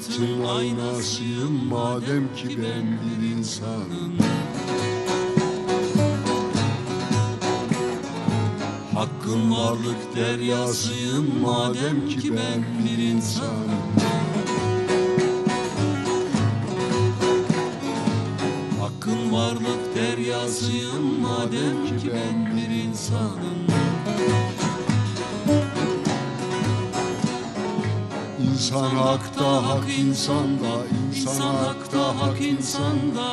Hayatın aynasıyım. Madem ki ben bir insanım. Hakkın varlık deryasıyım. Madem ki ben bir insanım. Hakkın varlık deryasıyım. Madem ki ben bir insanım İnsan hakta hak insanda insan hakta hak insanda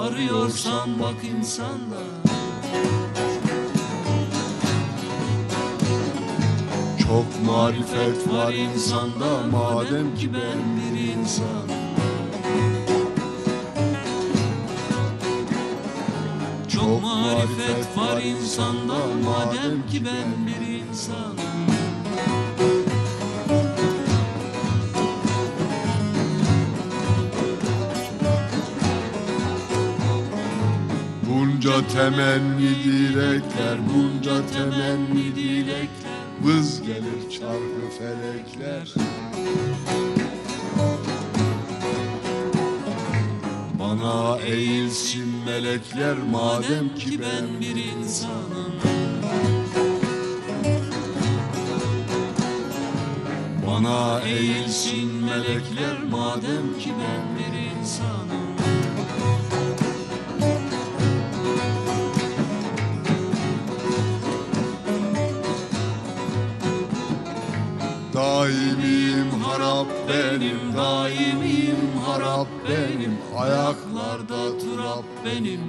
Arıyorsan bak insanda Çok marifet var insanda madem ki ben bir insanım. Çok marifet var insanda madem ki ben bir insanım Bunca temenni dilekler, bunca temenni dilekler. Vız gelir çarkı felekler. Bana eğilsin melekler madem ki ben bir insanım. Bana eğilsin melekler madem ki ben bir insanım Daimim harap benim, daimim harap benim. Ayaklarda turap benim.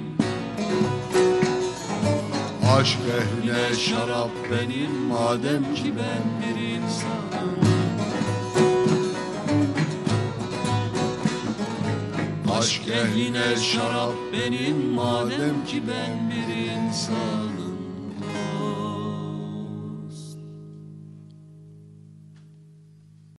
Aşk ehline şarap benim Madem ki ben bir insanım. Aşk ehline şarap benim Madem ki ben bir insanım